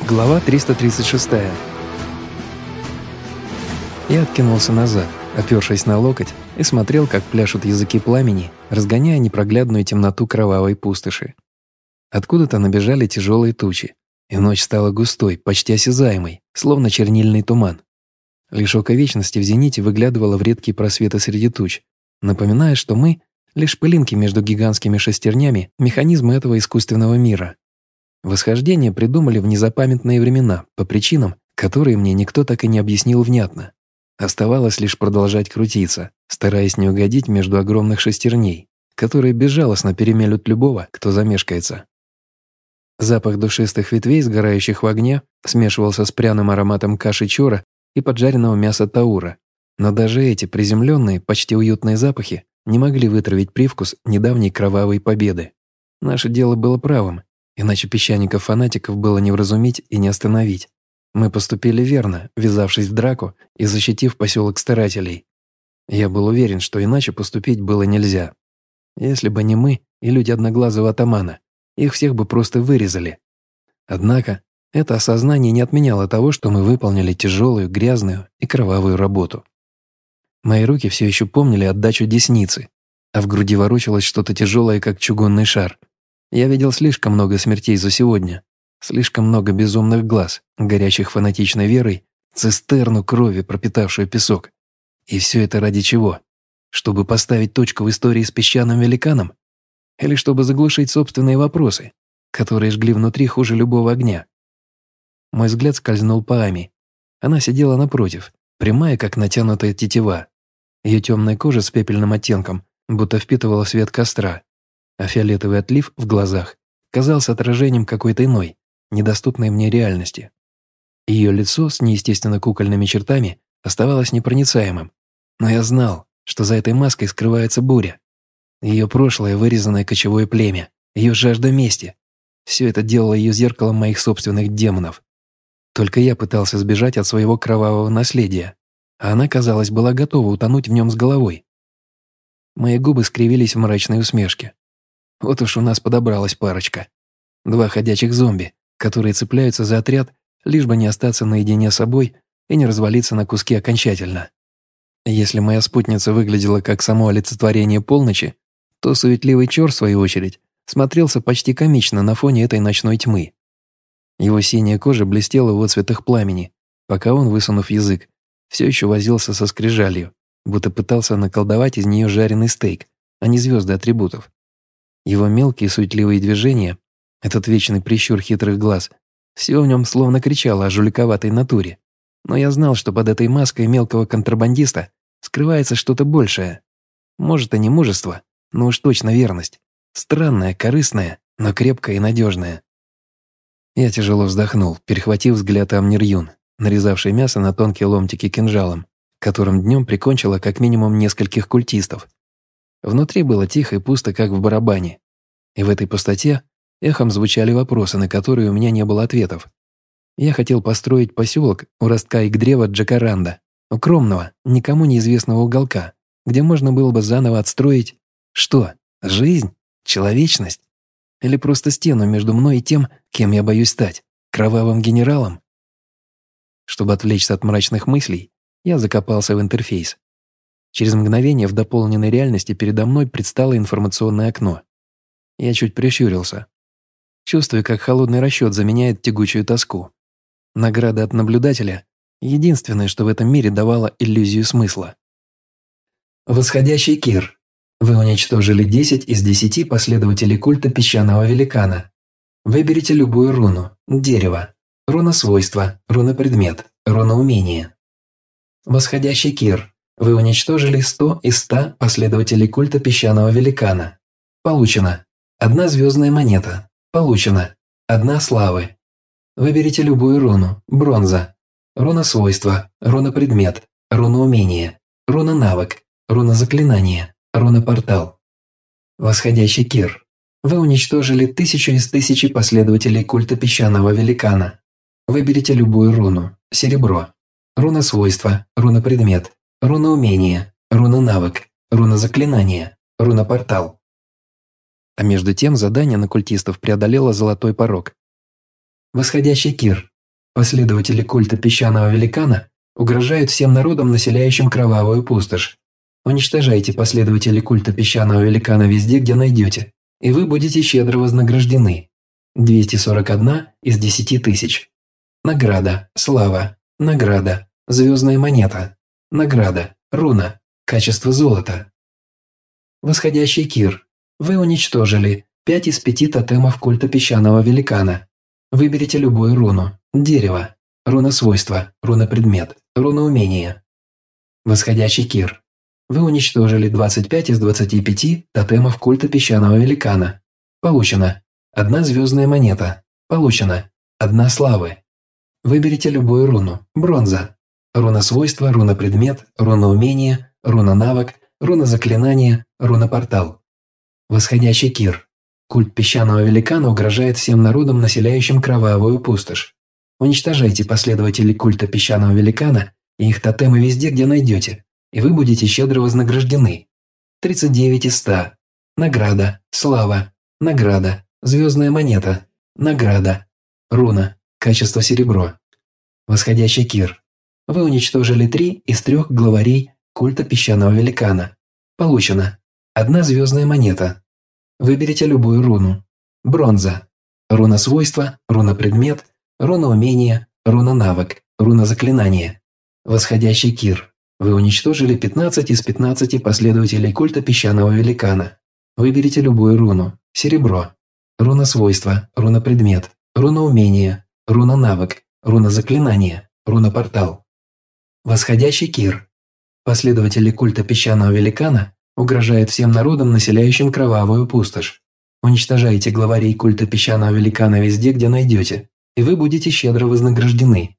Глава 336. Я откинулся назад, опершись на локоть, и смотрел, как пляшут языки пламени, разгоняя непроглядную темноту кровавой пустоши. Откуда-то набежали тяжелые тучи, и ночь стала густой, почти осязаемой, словно чернильный туман. Лишь око вечности в зените выглядывало в редкие просветы среди туч, напоминая, что мы — лишь пылинки между гигантскими шестернями механизма этого искусственного мира. Восхождение придумали в незапамятные времена, по причинам, которые мне никто так и не объяснил внятно. Оставалось лишь продолжать крутиться, стараясь не угодить между огромных шестерней, которые безжалостно перемелют любого, кто замешкается. Запах душистых ветвей, сгорающих в огне, смешивался с пряным ароматом каши чора и поджаренного мяса таура. Но даже эти приземленные, почти уютные запахи не могли вытравить привкус недавней кровавой победы. Наше дело было правым, Иначе песчаников-фанатиков было не вразумить и не остановить. Мы поступили верно, ввязавшись в драку и защитив поселок старателей. Я был уверен, что иначе поступить было нельзя. Если бы не мы и люди одноглазого атамана, их всех бы просто вырезали. Однако это осознание не отменяло того, что мы выполнили тяжелую, грязную и кровавую работу. Мои руки все еще помнили отдачу десницы, а в груди ворочалось что-то тяжелое, как чугунный шар – я видел слишком много смертей за сегодня, слишком много безумных глаз, горящих фанатичной верой, цистерну крови, пропитавшую песок. И все это ради чего? Чтобы поставить точку в истории с песчаным великаном? Или чтобы заглушить собственные вопросы, которые жгли внутри хуже любого огня? Мой взгляд скользнул по Ами. Она сидела напротив, прямая, как натянутая тетива. Ее темная кожа с пепельным оттенком будто впитывала свет костра а фиолетовый отлив в глазах казался отражением какой-то иной, недоступной мне реальности. Ее лицо с неестественно кукольными чертами оставалось непроницаемым, но я знал, что за этой маской скрывается буря. Ее прошлое вырезанное кочевое племя, ее жажда мести. Все это делало ее зеркалом моих собственных демонов. Только я пытался сбежать от своего кровавого наследия, а она, казалось, была готова утонуть в нем с головой. Мои губы скривились в мрачной усмешке. Вот уж у нас подобралась парочка. Два ходячих зомби, которые цепляются за отряд, лишь бы не остаться наедине с собой и не развалиться на куски окончательно. Если моя спутница выглядела как само олицетворение полночи, то суетливый чёр, в свою очередь, смотрелся почти комично на фоне этой ночной тьмы. Его синяя кожа блестела в отцветах пламени, пока он, высунув язык, все еще возился со скрижалью, будто пытался наколдовать из нее жареный стейк, а не звезды атрибутов. Его мелкие суетливые движения, этот вечный прищур хитрых глаз, все в нем словно кричало о жуликоватой натуре. Но я знал, что под этой маской мелкого контрабандиста скрывается что-то большее. Может, и не мужество, но уж точно верность. Странная, корыстная, но крепкая и надежная. Я тяжело вздохнул, перехватив взгляд Амнир нарезавший мясо на тонкие ломтики кинжалом, которым днем прикончила как минимум нескольких культистов, Внутри было тихо и пусто, как в барабане. И в этой пустоте эхом звучали вопросы, на которые у меня не было ответов. Я хотел построить поселок у ростка их древа Джакаранда, укромного, никому неизвестного уголка, где можно было бы заново отстроить... Что? Жизнь? Человечность? Или просто стену между мной и тем, кем я боюсь стать? Кровавым генералом? Чтобы отвлечься от мрачных мыслей, я закопался в интерфейс. Через мгновение в дополненной реальности передо мной предстало информационное окно. Я чуть прищурился. Чувствую, как холодный расчет заменяет тягучую тоску. Награда от наблюдателя — единственное, что в этом мире давало иллюзию смысла. Восходящий Кир. Вы уничтожили 10 из 10 последователей культа песчаного великана. Выберите любую руну, дерево, руна свойства, руна предмет, руна умения. Восходящий Кир. Вы уничтожили 100 из 100 последователей культа песчаного великана. Получено. Одна звездная монета. Получено. Одна славы. Выберите любую руну. Бронза. Руна свойства. Руна предмет. Руна умения. Руна навык. Руна заклинания. Руна портал. Восходящий Кир. Вы уничтожили тысячу из тысячи последователей культа песчаного великана. Выберите любую руну. Серебро. Руна свойства. Руна предмет. Руна умения, руна навык, руна заклинания, руна портал. А между тем задание на культистов преодолело золотой порог. Восходящий Кир. Последователи культа песчаного великана угрожают всем народам, населяющим кровавую пустошь. Уничтожайте последователей культа песчаного великана везде, где найдете, и вы будете щедро вознаграждены. 241 из 10 тысяч. Награда, слава, награда, звездная монета, награда, руна, качество золота. Восходящий Кир. Вы уничтожили 5 из 5 тотемов культа песчаного великана. Выберите любую руну. Дерево. Руна свойства. Руна предмет. Руна умения. Восходящий Кир. Вы уничтожили 25 из 25 тотемов культа песчаного великана. Получено. Одна звездная монета. Получено. Одна славы. Выберите любую руну. Бронза. Руна свойства, руна предмет, руна умения, руна навык, руна заклинания, руна портал. Восходящий Кир. Культ песчаного великана угрожает всем народам, населяющим кровавую пустошь. Уничтожайте последователей культа песчаного великана и их тотемы везде, где найдете, и вы будете щедро вознаграждены. 39 из 100. Награда, слава, награда, звездная монета, награда, руна, качество серебро. Восходящий Кир. Вы уничтожили три из трех главарей культа песчаного великана. Получено. Одна звездная монета. Выберите любую руну. Бронза. Руна свойства, руна предмет, руна умения, руна навык, руна заклинания. Восходящий Кир. Вы уничтожили 15 из 15 последователей культа песчаного великана. Выберите любую руну. Серебро. Руна свойства, руна предмет, руна умения, руна навык, руна заклинания, руна портал. Восходящий Кир. Последователи культа песчаного великана угрожает всем народам, населяющим кровавую пустошь. Уничтожайте главарей культа песчаного великана везде, где найдете, и вы будете щедро вознаграждены.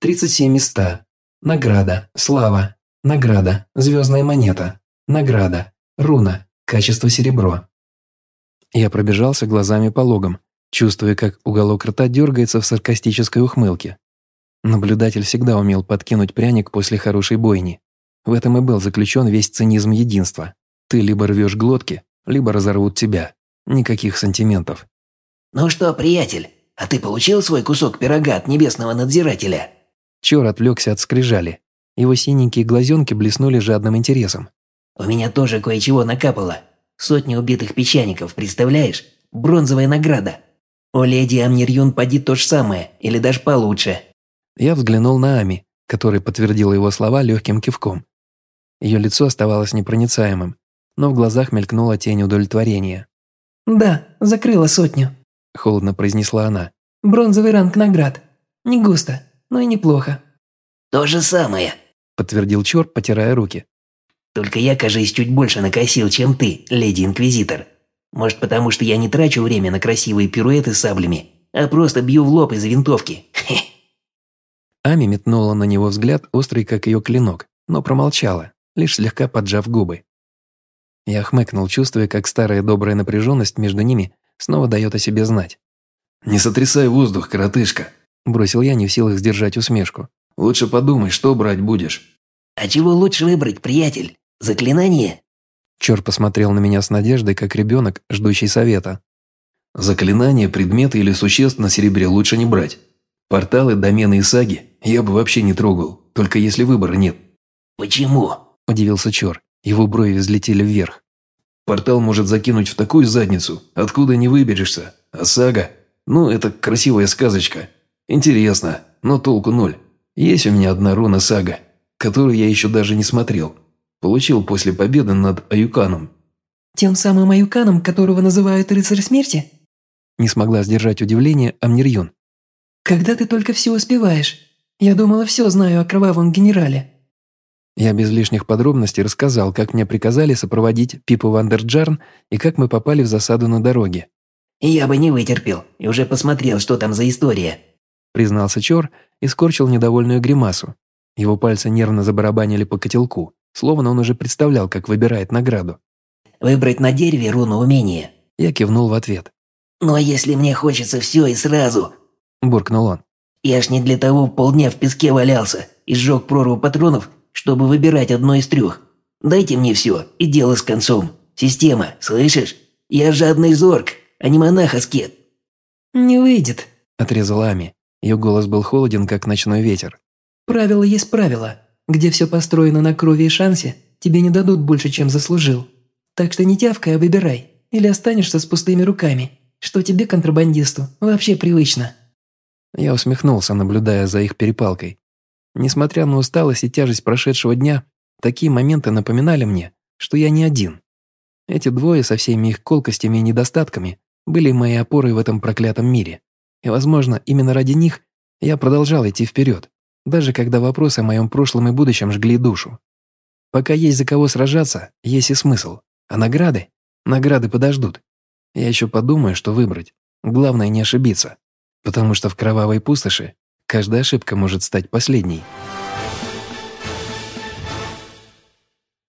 37 из 100. Награда, слава, награда, звездная монета, награда, руна, качество серебро. Я пробежался глазами по логам, чувствуя, как уголок рта дергается в саркастической ухмылке. Наблюдатель всегда умел подкинуть пряник после хорошей бойни. В этом и был заключен весь цинизм единства. Ты либо рвешь глотки, либо разорвут тебя. Никаких сантиментов. «Ну что, приятель, а ты получил свой кусок пирога от небесного надзирателя?» Чор отвлекся от скрижали. Его синенькие глазенки блеснули жадным интересом. «У меня тоже кое-чего накапало. Сотни убитых песчаников, представляешь? Бронзовая награда. У леди Амнирюн поди то же самое, или даже получше». Я взглянул на Ами, который подтвердил его слова легким кивком. Ее лицо оставалось непроницаемым, но в глазах мелькнула тень удовлетворения. «Да, закрыла сотню», – холодно произнесла она. «Бронзовый ранг наград. Не густо, но и неплохо». «То же самое», – подтвердил Чор, потирая руки. «Только я, кажется, чуть больше накосил, чем ты, леди-инквизитор. Может, потому что я не трачу время на красивые пируэты с саблями, а просто бью в лоб из винтовки. Хе. Ами метнула на него взгляд, острый как ее клинок, но промолчала лишь слегка поджав губы. Я хмыкнул, чувствуя, как старая добрая напряженность между ними снова дает о себе знать. «Не сотрясай воздух, коротышка», – бросил я, не в силах сдержать усмешку. «Лучше подумай, что брать будешь». «А чего лучше выбрать, приятель? Заклинание?» Чор посмотрел на меня с надеждой, как ребенок, ждущий совета. «Заклинания, предметы или существ на серебре лучше не брать. Порталы, домены и саги я бы вообще не трогал, только если выбора нет». «Почему?» – удивился Чор. Его брови взлетели вверх. «Портал может закинуть в такую задницу, откуда не выберешься. А сага? Ну, это красивая сказочка. Интересно, но толку ноль. Есть у меня одна руна сага, которую я еще даже не смотрел. Получил после победы над Аюканом». «Тем самым Аюканом, которого называют Рыцарь Смерти?» Не смогла сдержать удивление Амнирьон. «Когда ты только все успеваешь? Я думала, все знаю о кровавом генерале». Я без лишних подробностей рассказал, как мне приказали сопроводить Пипу Вандерджарн и как мы попали в засаду на дороге. «Я бы не вытерпел и уже посмотрел, что там за история», признался Чор и скорчил недовольную гримасу. Его пальцы нервно забарабанили по котелку, словно он уже представлял, как выбирает награду. «Выбрать на дереве руну умения». Я кивнул в ответ. «Ну а если мне хочется все и сразу?» Буркнул он. «Я ж не для того полдня в песке валялся и сжег прорву патронов, чтобы выбирать одно из трех. Дайте мне все, и дело с концом. Система, слышишь? Я жадный зорг, а не монах-аскет». «Не выйдет», – отрезала Ами. Ее голос был холоден, как ночной ветер. «Правило есть правило. Где все построено на крови и шансе, тебе не дадут больше, чем заслужил. Так что не тявкай, а выбирай. Или останешься с пустыми руками, что тебе, контрабандисту, вообще привычно». Я усмехнулся, наблюдая за их перепалкой. Несмотря на усталость и тяжесть прошедшего дня, такие моменты напоминали мне, что я не один. Эти двое со всеми их колкостями и недостатками были моей опорой в этом проклятом мире. И, возможно, именно ради них я продолжал идти вперед, даже когда вопросы о моем прошлом и будущем жгли душу. Пока есть за кого сражаться, есть и смысл. А награды? Награды подождут. Я еще подумаю, что выбрать. Главное не ошибиться. Потому что в кровавой пустоши каждая ошибка может стать последней.